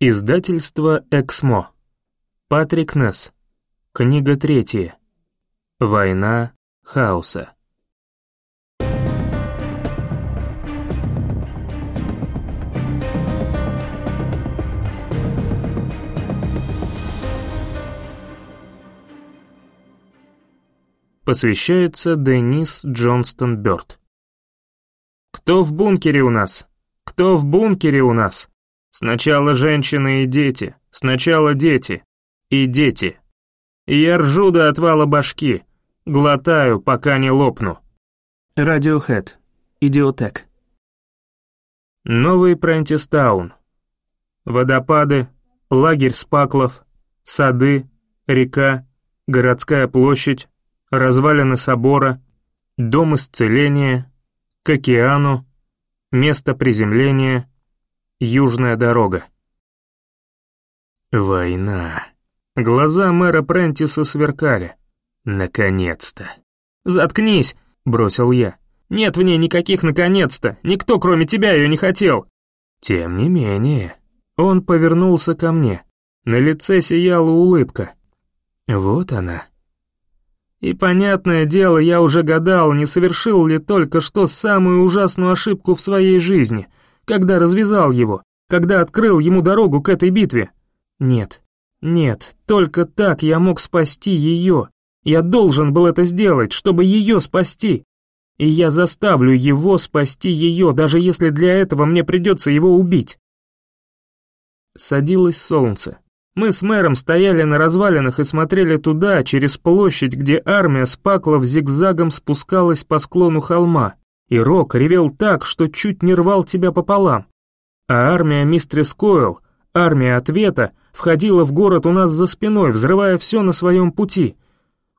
Издательство «Эксмо». Патрик Несс. Книга третья. Война хаоса. Посвящается Денис Джонстон Бёрд. «Кто в бункере у нас? Кто в бункере у нас?» Сначала женщины и дети, сначала дети и дети. И я ржу до отвала башки, глотаю, пока не лопну. Радиохэд, Идиотек. Новый Прентистаун. Водопады, лагерь спаклов, сады, река, городская площадь, развалины собора, дом исцеления, к океану, место приземления — Южная дорога. Война. Глаза мэра Прентиса сверкали. Наконец-то. «Заткнись!» — бросил я. «Нет в ней никаких наконец-то! Никто, кроме тебя, ее не хотел!» Тем не менее, он повернулся ко мне. На лице сияла улыбка. Вот она. И понятное дело, я уже гадал, не совершил ли только что самую ужасную ошибку в своей жизни — когда развязал его, когда открыл ему дорогу к этой битве. Нет, нет, только так я мог спасти ее. Я должен был это сделать, чтобы ее спасти. И я заставлю его спасти ее, даже если для этого мне придется его убить. Садилось солнце. Мы с мэром стояли на развалинах и смотрели туда, через площадь, где армия спаклов зигзагом спускалась по склону холма, и Рок ревел так, что чуть не рвал тебя пополам. А армия мистерс Койл, армия ответа, входила в город у нас за спиной, взрывая все на своем пути.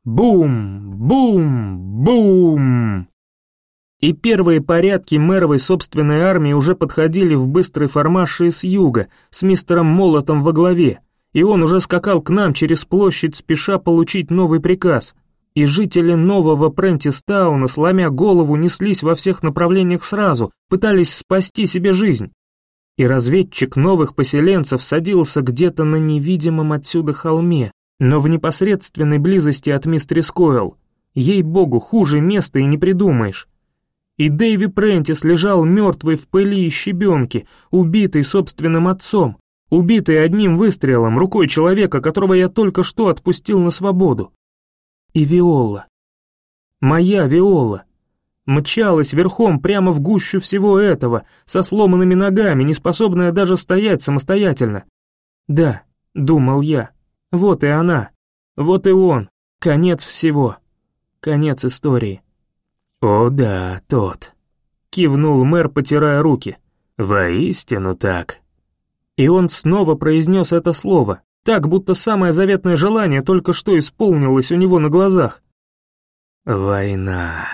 Бум, бум, бум. И первые порядки мэровой собственной армии уже подходили в быстрой формации с юга, с мистером Молотом во главе, и он уже скакал к нам через площадь, спеша получить новый приказ — и жители нового Прентистауна, сломя голову, неслись во всех направлениях сразу, пытались спасти себе жизнь. И разведчик новых поселенцев садился где-то на невидимом отсюда холме, но в непосредственной близости от мистерис Койл. Ей-богу, хуже места и не придумаешь. И Дэйви Прентис лежал мертвый в пыли и щебенке, убитый собственным отцом, убитый одним выстрелом рукой человека, которого я только что отпустил на свободу. И Виола. Моя Виола. Мчалась верхом прямо в гущу всего этого, со сломанными ногами, не способная даже стоять самостоятельно. Да, думал я, вот и она, вот и он, конец всего, конец истории. О да, тот. Кивнул мэр, потирая руки. Воистину так. И он снова произнес это слово, так, будто самое заветное желание только что исполнилось у него на глазах. «Война»,